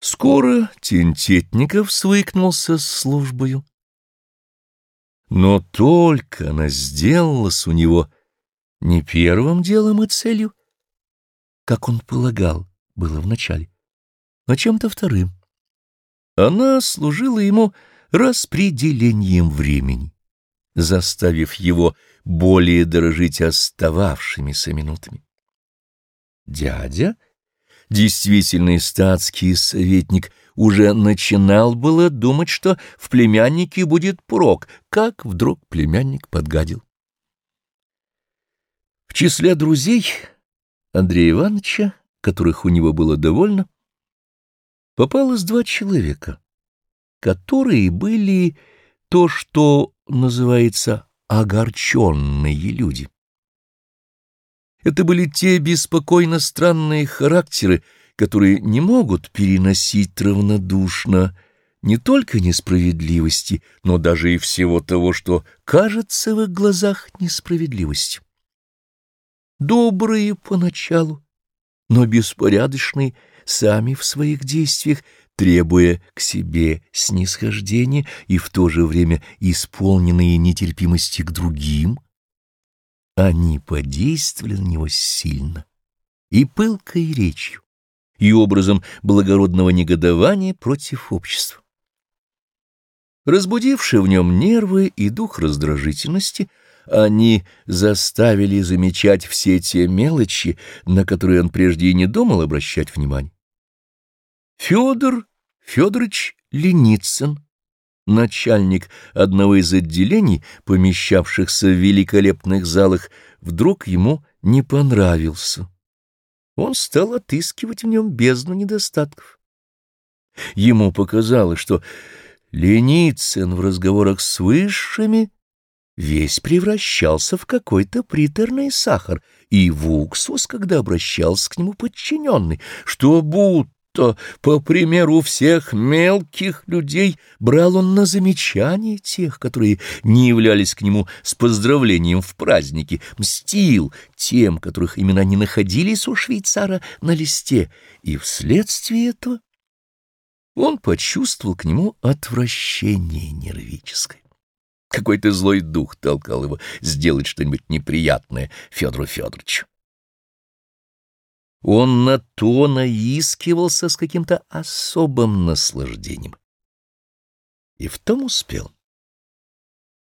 Скоро Тентетников свыкнулся с службою. Но только она сделалась у него не первым делом и целью, как он полагал, было вначале, а чем-то вторым. Она служила ему распределением времени, заставив его более дорожить остававшимися минутами. Дядя — действительный статский советник, уже начинал было думать, что в племяннике будет прок, как вдруг племянник подгадил. В числе друзей Андрея Ивановича, которых у него было довольно, попалось два человека, которые были то, что называется огорченные люди. Это были те беспокойно странные характеры, которые не могут переносить равнодушно не только несправедливости, но даже и всего того, что кажется в их глазах несправедливостью. Добрые поначалу, но беспорядочные сами в своих действиях, требуя к себе снисхождения и в то же время исполненные нетерпимости к другим — они подействовали на него сильно, и пылкой речью, и образом благородного негодования против общества. Разбудившие в нем нервы и дух раздражительности, они заставили замечать все те мелочи, на которые он прежде и не думал обращать внимание. Федор Федорович Леницын начальник одного из отделений, помещавшихся в великолепных залах, вдруг ему не понравился. Он стал отыскивать в нем бездну недостатков. Ему показалось, что Леницын в разговорах с высшими весь превращался в какой-то приторный сахар, и в уксус, когда обращался к нему подчиненный, что будто что, по примеру всех мелких людей, брал он на замечание тех, которые не являлись к нему с поздравлением в празднике, мстил тем, которых имена не находились у швейцара на листе, и вследствие этого он почувствовал к нему отвращение нервическое. Какой-то злой дух толкал его сделать что-нибудь неприятное Федору Федоровичу. Он на то наискивался с каким-то особым наслаждением. И в том успел.